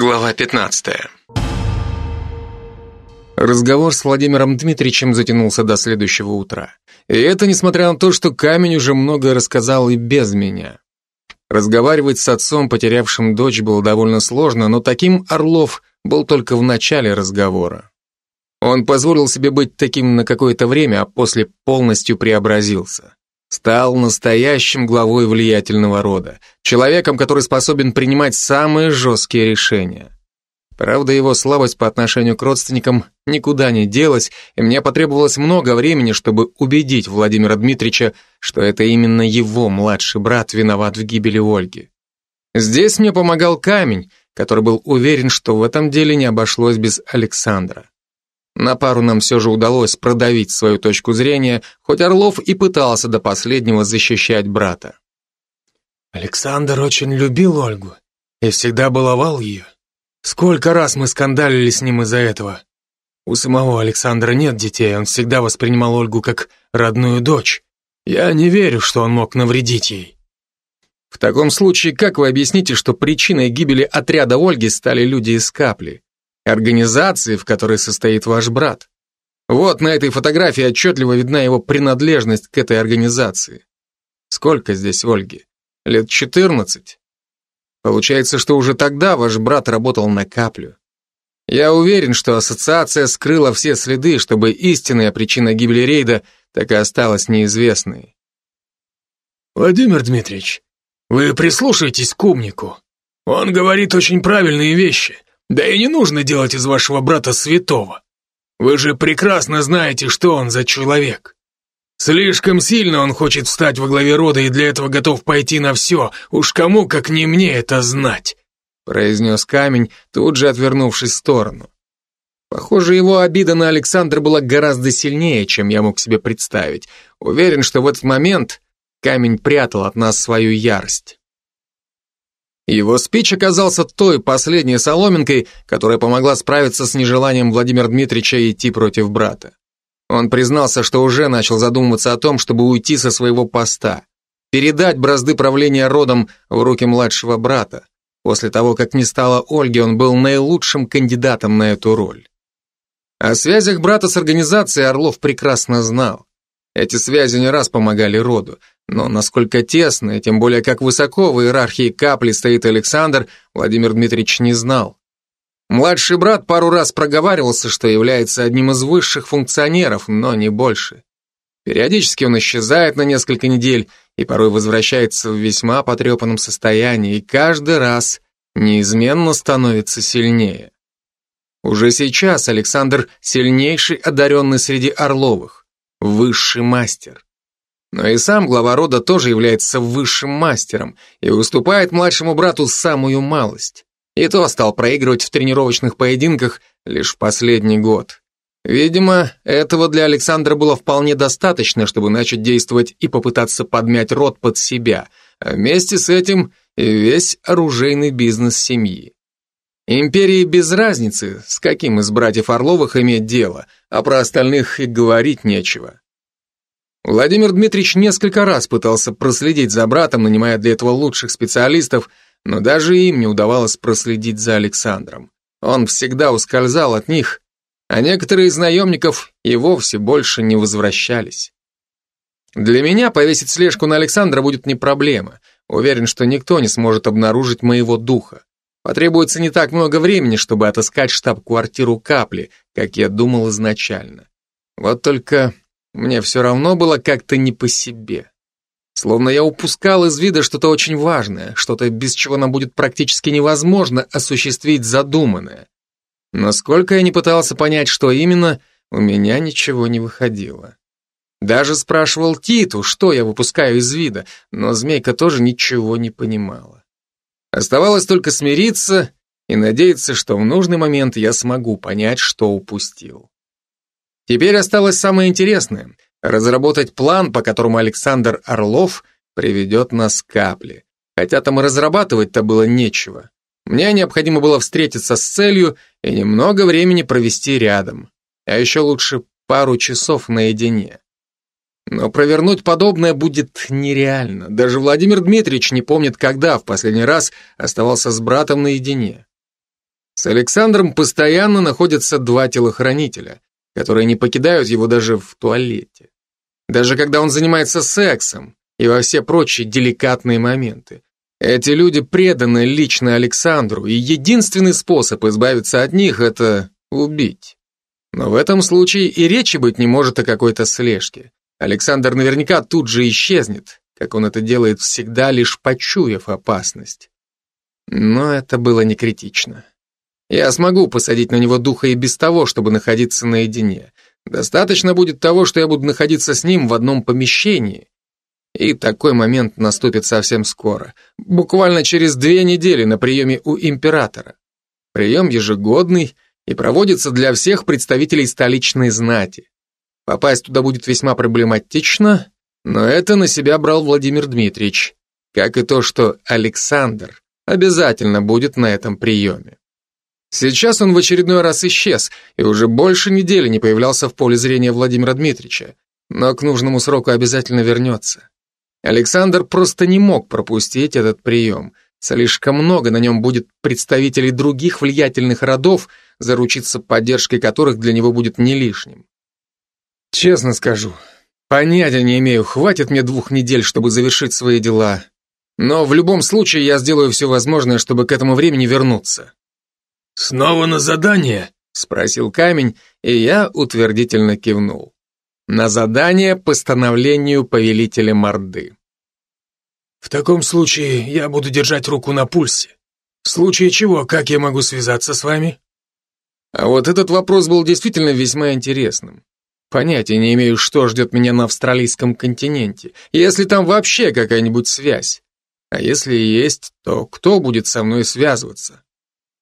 Глава 15. Разговор с Владимиром Дмитриевичем затянулся до следующего утра. И это несмотря на то, что камень уже многое рассказал и без меня. Разговаривать с отцом, потерявшим дочь, было довольно сложно, но таким Орлов был только в начале разговора. Он позволил себе быть таким на какое-то время, а после полностью преобразился. Стал настоящим главой влиятельного рода, человеком, который способен принимать самые жесткие решения. Правда, его слабость по отношению к родственникам никуда не делась, и мне потребовалось много времени, чтобы убедить Владимира Дмитриевича, что это именно его младший брат виноват в гибели Ольги. Здесь мне помогал камень, который был уверен, что в этом деле не обошлось без Александра. На пару нам все же удалось продавить свою точку зрения, хоть Орлов и пытался до последнего защищать брата. Александр очень любил Ольгу и всегда баловал ее. Сколько раз мы скандалили с ним из-за этого. У самого Александра нет детей, он всегда воспринимал Ольгу как родную дочь. Я не верю, что он мог навредить ей. В таком случае, как вы объясните, что причиной гибели отряда Ольги стали люди из капли? Организации, в которой состоит ваш брат. Вот на этой фотографии отчетливо видна его принадлежность к этой организации. Сколько здесь Ольги? Лет 14? Получается, что уже тогда ваш брат работал на каплю. Я уверен, что ассоциация скрыла все следы, чтобы истинная причина гибели рейда так и осталась неизвестной. Владимир Дмитриевич, вы прислушайтесь к умнику. Он говорит очень правильные вещи. Да и не нужно делать из вашего брата святого. Вы же прекрасно знаете, что он за человек. Слишком сильно он хочет встать во главе рода и для этого готов пойти на все. Уж кому, как не мне, это знать», — произнес камень, тут же отвернувшись в сторону. Похоже, его обида на Александра была гораздо сильнее, чем я мог себе представить. Уверен, что в этот момент камень прятал от нас свою ярость. Его спич оказался той последней соломинкой, которая помогла справиться с нежеланием Владимира Дмитриевича идти против брата. Он признался, что уже начал задумываться о том, чтобы уйти со своего поста, передать бразды правления родом в руки младшего брата. После того, как не стало Ольги, он был наилучшим кандидатом на эту роль. О связях брата с организацией Орлов прекрасно знал. Эти связи не раз помогали роду, но насколько тесно, и тем более как высоко в иерархии капли стоит Александр, Владимир Дмитриевич не знал. Младший брат пару раз проговаривался, что является одним из высших функционеров, но не больше. Периодически он исчезает на несколько недель и порой возвращается в весьма потрепанном состоянии, и каждый раз неизменно становится сильнее. Уже сейчас Александр сильнейший одаренный среди Орловых, высший мастер. Но и сам глава рода тоже является высшим мастером и уступает младшему брату самую малость. И то стал проигрывать в тренировочных поединках лишь последний год. Видимо, этого для Александра было вполне достаточно, чтобы начать действовать и попытаться подмять род под себя, а вместе с этим и весь оружейный бизнес семьи. Империи без разницы, с каким из братьев Орловых иметь дело, а про остальных и говорить нечего. Владимир Дмитриевич несколько раз пытался проследить за братом, нанимая для этого лучших специалистов, но даже им не удавалось проследить за Александром. Он всегда ускользал от них, а некоторые из наемников и вовсе больше не возвращались. Для меня повесить слежку на Александра будет не проблема. Уверен, что никто не сможет обнаружить моего духа. Потребуется не так много времени, чтобы отыскать штаб-квартиру Капли, как я думал изначально. Вот только мне все равно было как-то не по себе. Словно я упускал из вида что-то очень важное, что-то, без чего нам будет практически невозможно осуществить задуманное. Насколько я не пытался понять, что именно, у меня ничего не выходило. Даже спрашивал Титу, что я выпускаю из вида, но змейка тоже ничего не понимала. Оставалось только смириться и надеяться, что в нужный момент я смогу понять, что упустил. Теперь осталось самое интересное – разработать план, по которому Александр Орлов приведет нас к капле. Хотя там и разрабатывать-то было нечего. Мне необходимо было встретиться с целью и немного времени провести рядом. А еще лучше пару часов наедине. Но провернуть подобное будет нереально. Даже Владимир Дмитриевич не помнит, когда в последний раз оставался с братом наедине. С Александром постоянно находятся два телохранителя, которые не покидают его даже в туалете. Даже когда он занимается сексом и во все прочие деликатные моменты. Эти люди преданы лично Александру, и единственный способ избавиться от них – это убить. Но в этом случае и речи быть не может о какой-то слежке. Александр наверняка тут же исчезнет, как он это делает всегда, лишь почуяв опасность. Но это было не критично. Я смогу посадить на него духа и без того, чтобы находиться наедине. Достаточно будет того, что я буду находиться с ним в одном помещении. И такой момент наступит совсем скоро. Буквально через две недели на приеме у императора. Прием ежегодный и проводится для всех представителей столичной знати. Попасть туда будет весьма проблематично, но это на себя брал Владимир Дмитриевич, как и то, что Александр обязательно будет на этом приеме. Сейчас он в очередной раз исчез и уже больше недели не появлялся в поле зрения Владимира Дмитриевича, но к нужному сроку обязательно вернется. Александр просто не мог пропустить этот прием. Слишком много на нем будет представителей других влиятельных родов, заручиться поддержкой которых для него будет не лишним. Честно скажу, понятия не имею, хватит мне двух недель, чтобы завершить свои дела. Но в любом случае я сделаю все возможное, чтобы к этому времени вернуться. «Снова на задание?» — спросил камень, и я утвердительно кивнул. На задание по становлению повелителя Морды. «В таком случае я буду держать руку на пульсе. В случае чего, как я могу связаться с вами?» А вот этот вопрос был действительно весьма интересным. Понятия не имею, что ждет меня на австралийском континенте, если там вообще какая-нибудь связь. А если и есть, то кто будет со мной связываться?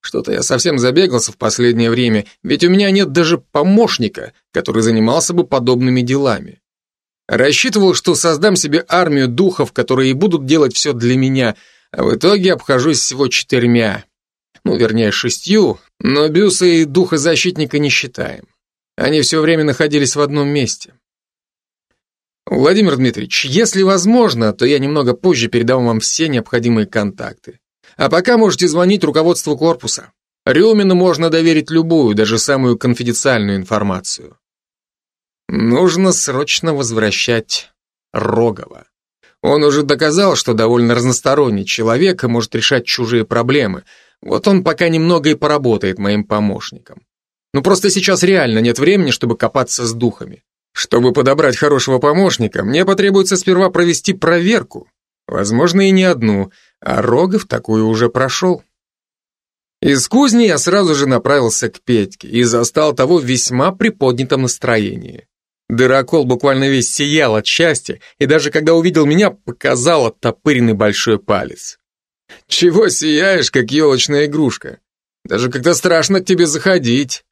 Что-то я совсем забегался в последнее время, ведь у меня нет даже помощника, который занимался бы подобными делами. Рассчитывал, что создам себе армию духов, которые будут делать все для меня, а в итоге обхожусь всего четырьмя. Ну, вернее, шестью, но Бюса и духозащитника не считаем. Они все время находились в одном месте. Владимир Дмитриевич, если возможно, то я немного позже передам вам все необходимые контакты. А пока можете звонить руководству корпуса. Рюмину можно доверить любую, даже самую конфиденциальную информацию. Нужно срочно возвращать Рогова. Он уже доказал, что довольно разносторонний человек и может решать чужие проблемы. Вот он пока немного и поработает моим помощником. Ну просто сейчас реально нет времени, чтобы копаться с духами. Чтобы подобрать хорошего помощника, мне потребуется сперва провести проверку. Возможно, и не одну, а Рогов такую уже прошел. Из кузни я сразу же направился к Петьке и застал того в весьма приподнятом настроении. Дырокол буквально весь сиял от счастья, и даже когда увидел меня, показал оттопыренный большой палец. «Чего сияешь, как елочная игрушка? Даже как-то страшно к тебе заходить».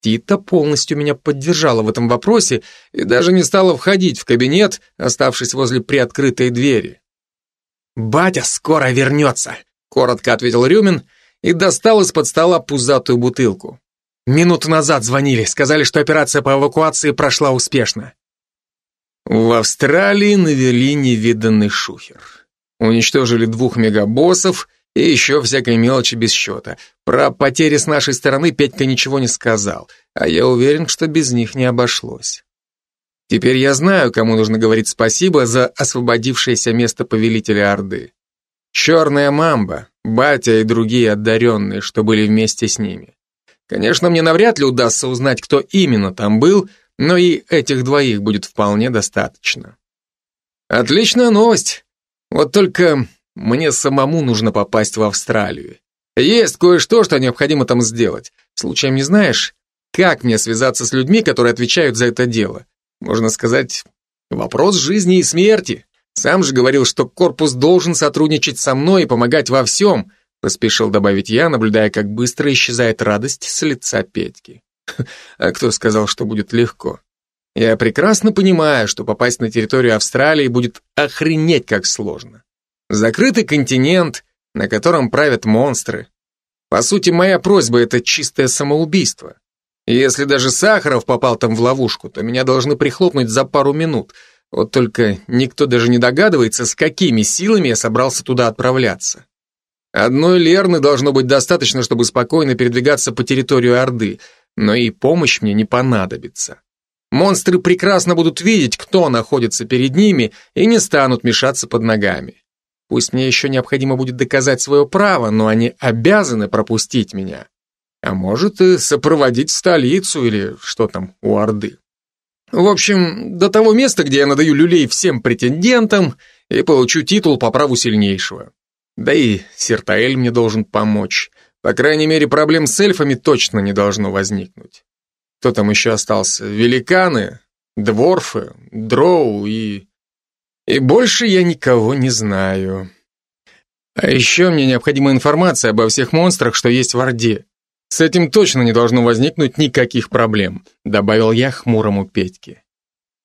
Тита полностью меня поддержала в этом вопросе и даже не стала входить в кабинет, оставшись возле приоткрытой двери. «Батя скоро вернется», — коротко ответил Рюмин и достал из-под стола пузатую бутылку. Минуту назад звонили, сказали, что операция по эвакуации прошла успешно. В Австралии навели невиданный шухер. Уничтожили двух мегабоссов и еще всякой мелочи без счета. Про потери с нашей стороны Петька ничего не сказал, а я уверен, что без них не обошлось. Теперь я знаю, кому нужно говорить спасибо за освободившееся место повелителя Орды. Черная мамба, батя и другие одаренные, что были вместе с ними. Конечно, мне навряд ли удастся узнать, кто именно там был, но и этих двоих будет вполне достаточно. Отличная новость. Вот только мне самому нужно попасть в Австралию. Есть кое-что, что необходимо там сделать. Случаем не знаешь, как мне связаться с людьми, которые отвечают за это дело? Можно сказать, вопрос жизни и смерти. Сам же говорил, что корпус должен сотрудничать со мной и помогать во всем, поспешил добавить я, наблюдая, как быстро исчезает радость с лица Петьки. А кто сказал, что будет легко? Я прекрасно понимаю, что попасть на территорию Австралии будет охренеть как сложно. Закрытый континент, на котором правят монстры. По сути, моя просьба — это чистое самоубийство. Если даже Сахаров попал там в ловушку, то меня должны прихлопнуть за пару минут. Вот только никто даже не догадывается, с какими силами я собрался туда отправляться. Одной Лерны должно быть достаточно, чтобы спокойно передвигаться по территории Орды, но и помощь мне не понадобится. Монстры прекрасно будут видеть, кто находится перед ними, и не станут мешаться под ногами. Пусть мне еще необходимо будет доказать свое право, но они обязаны пропустить меня. А может и сопроводить в столицу или что там у Орды. В общем, до того места, где я надаю люлей всем претендентам и получу титул по праву сильнейшего. Да и Сертаэль мне должен помочь. По крайней мере, проблем с эльфами точно не должно возникнуть. Кто там еще остался? Великаны, дворфы, дроу и... И больше я никого не знаю. А еще мне необходима информация обо всех монстрах, что есть в Орде. С этим точно не должно возникнуть никаких проблем, добавил я хмурому Петьке.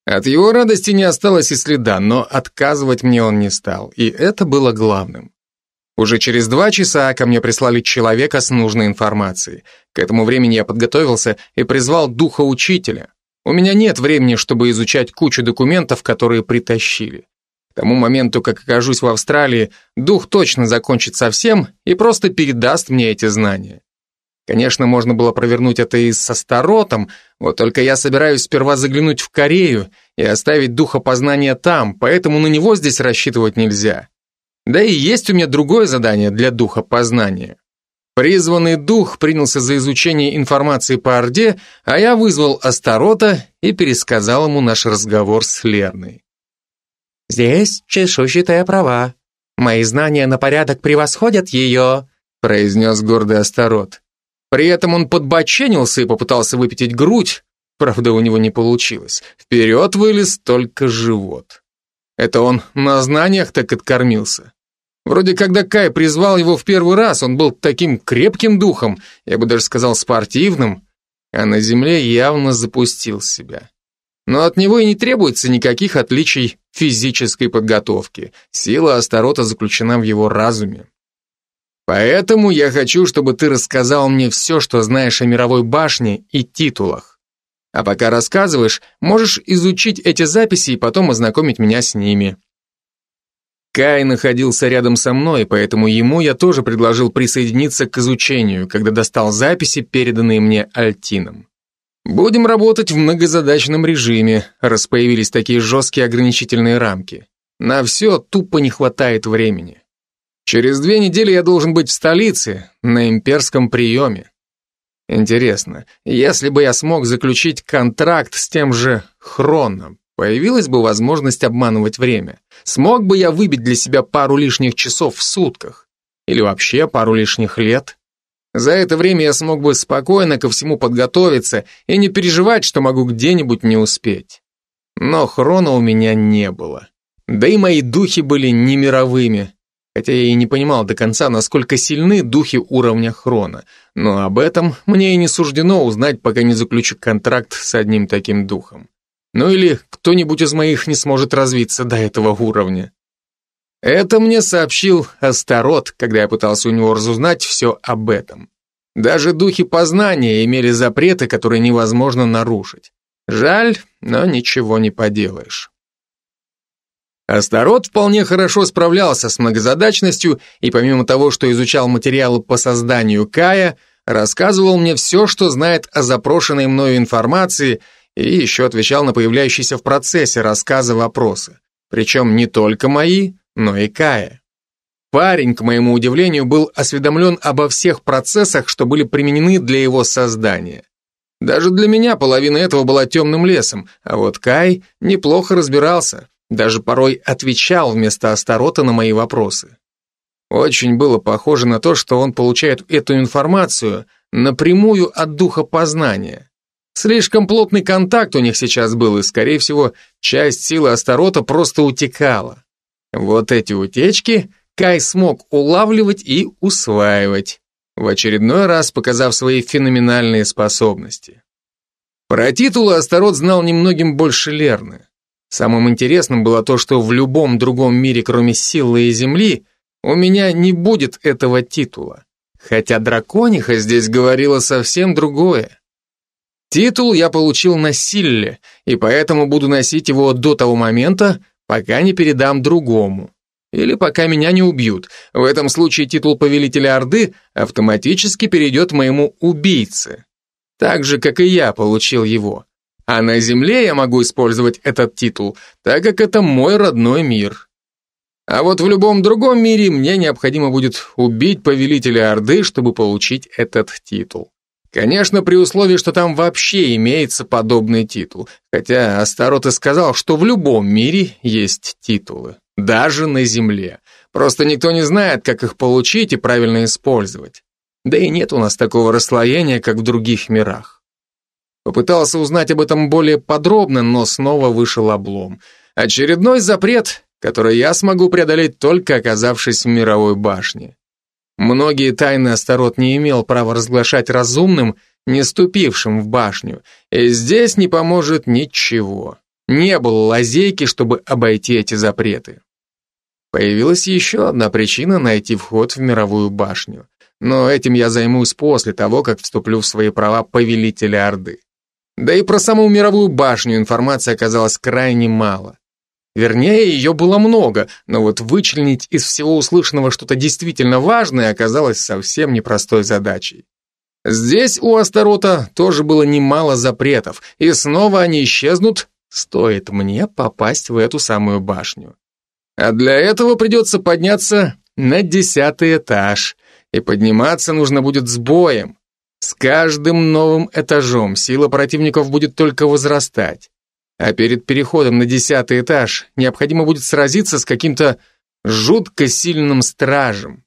От его радости не осталось и следа, но отказывать мне он не стал, и это было главным. Уже через два часа ко мне прислали человека с нужной информацией. К этому времени я подготовился и призвал духа учителя. У меня нет времени, чтобы изучать кучу документов, которые притащили. К тому моменту, как окажусь в Австралии, дух точно закончит совсем и просто передаст мне эти знания. Конечно, можно было провернуть это и со Старотом, вот только я собираюсь сперва заглянуть в Корею и оставить духа познания там, поэтому на него здесь рассчитывать нельзя. Да и есть у меня другое задание для духа познания. Призванный дух принялся за изучение информации по Орде, а я вызвал Астарота и пересказал ему наш разговор с Лерной. «Здесь чешуйчатая права. Мои знания на порядок превосходят ее», произнес гордый Астарот. При этом он подбоченился и попытался выпятить грудь, правда, у него не получилось. Вперед вылез только живот. Это он на знаниях так откормился. Вроде когда Кай призвал его в первый раз, он был таким крепким духом, я бы даже сказал спортивным, а на земле явно запустил себя. Но от него и не требуется никаких отличий физической подготовки. Сила Астарота заключена в его разуме. Поэтому я хочу, чтобы ты рассказал мне все, что знаешь о мировой башне и титулах. А пока рассказываешь, можешь изучить эти записи и потом ознакомить меня с ними. Кай находился рядом со мной, поэтому ему я тоже предложил присоединиться к изучению, когда достал записи, переданные мне Альтином. Будем работать в многозадачном режиме, раз появились такие жесткие ограничительные рамки. На все тупо не хватает времени. Через две недели я должен быть в столице, на имперском приеме. Интересно, если бы я смог заключить контракт с тем же Хроном, появилась бы возможность обманывать время? Смог бы я выбить для себя пару лишних часов в сутках? Или вообще пару лишних лет? За это время я смог бы спокойно ко всему подготовиться и не переживать, что могу где-нибудь не успеть. Но хрона у меня не было. Да и мои духи были не мировыми, хотя я и не понимал до конца, насколько сильны духи уровня Хрона, но об этом мне и не суждено узнать, пока не заключу контракт с одним таким духом. Ну или кто-нибудь из моих не сможет развиться до этого уровня. Это мне сообщил Астарот, когда я пытался у него разузнать все об этом. Даже духи познания имели запреты, которые невозможно нарушить. Жаль, но ничего не поделаешь. Астарот вполне хорошо справлялся с многозадачностью и помимо того, что изучал материалы по созданию Кая, рассказывал мне все, что знает о запрошенной мною информации и еще отвечал на появляющиеся в процессе рассказа вопросы. Причем не только мои, но и Кая. Парень, к моему удивлению, был осведомлен обо всех процессах, что были применены для его создания. Даже для меня половина этого была темным лесом, а вот Кай неплохо разбирался, даже порой отвечал вместо Астарота на мои вопросы. Очень было похоже на то, что он получает эту информацию напрямую от духа познания. Слишком плотный контакт у них сейчас был, и, скорее всего, часть силы Астарота просто утекала. Вот эти утечки Кай смог улавливать и усваивать, в очередной раз показав свои феноменальные способности. Про титулы Астарот знал немногим больше Лерны. Самым интересным было то, что в любом другом мире, кроме силы и земли, у меня не будет этого титула. Хотя дракониха здесь говорила совсем другое. Титул я получил на силле, и поэтому буду носить его до того момента, пока не передам другому. или пока меня не убьют. В этом случае титул повелителя Орды автоматически перейдет моему убийце. Так же, как и я получил его. А на Земле я могу использовать этот титул, так как это мой родной мир. А вот в любом другом мире мне необходимо будет убить повелителя Орды, чтобы получить этот титул. Конечно, при условии, что там вообще имеется подобный титул. Хотя Астарот и сказал, что в любом мире есть титулы. Даже на Земле. Просто никто не знает, как их получить и правильно использовать. Да и нет у нас такого расслоения, как в других мирах. Попытался узнать об этом более подробно, но снова вышел облом. Очередной запрет, который я смогу преодолеть только оказавшись в мировой башне. Многие тайны Астарот не имел права разглашать разумным, не ступившим в башню, и здесь не поможет ничего. Не было лазейки, чтобы обойти эти запреты. Появилась еще одна причина найти вход в мировую башню. Но этим я займусь после того, как вступлю в свои права повелителя Орды. Да и про саму мировую башню информации оказалось крайне мало. Вернее, ее было много, но вот вычленить из всего услышанного что-то действительно важное оказалось совсем непростой задачей. Здесь у Астарота тоже было немало запретов, и снова они исчезнут, стоит мне попасть в эту самую башню. А для этого придется подняться на десятый этаж, и подниматься нужно будет с боем. С каждым новым этажом сила противников будет только возрастать. А перед переходом на десятый этаж необходимо будет сразиться с каким-то жутко сильным стражем.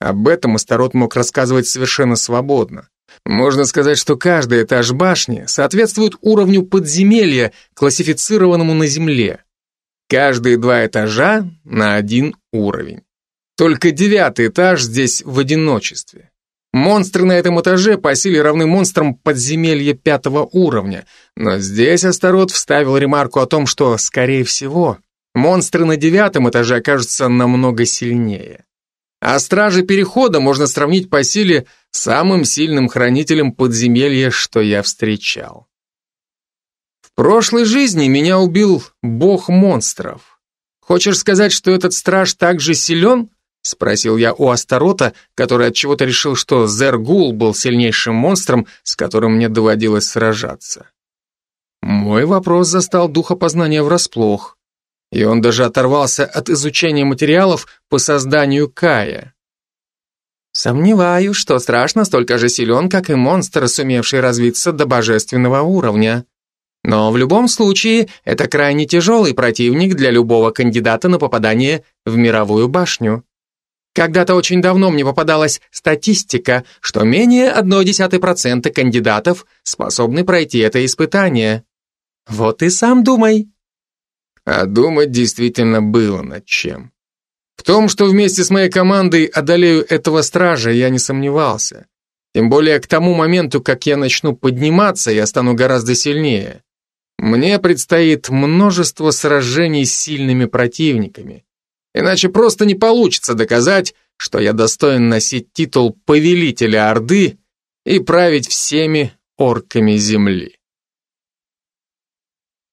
Об этом Астарот мог рассказывать совершенно свободно. Можно сказать, что каждый этаж башни соответствует уровню подземелья, классифицированному на Земле. Каждые два этажа на один уровень. Только девятый этаж здесь в одиночестве. Монстры на этом этаже по силе равны монстрам подземелья пятого уровня, но здесь Астарот вставил ремарку о том, что, скорее всего, монстры на девятом этаже окажутся намного сильнее. А стражи Перехода можно сравнить по силе с самым сильным хранителем подземелья, что я встречал. В прошлой жизни меня убил бог монстров. Хочешь сказать, что этот страж так же силен? Спросил я у Астарота, который от чего то решил, что Зергул был сильнейшим монстром, с которым мне доводилось сражаться. Мой вопрос застал духа познания врасплох, и он даже оторвался от изучения материалов по созданию Кая. Сомневаюсь, что страшно столько же силен, как и монстр, сумевший развиться до божественного уровня. Но в любом случае, это крайне тяжелый противник для любого кандидата на попадание в мировую башню. Когда-то очень давно мне попадалась статистика, что менее 0,1% кандидатов способны пройти это испытание. Вот и сам думай. А думать действительно было над чем. В том, что вместе с моей командой одолею этого стража, я не сомневался. Тем более к тому моменту, как я начну подниматься, я стану гораздо сильнее. Мне предстоит множество сражений с сильными противниками. Иначе просто не получится доказать, что я достоин носить титул повелителя Орды и править всеми орками земли.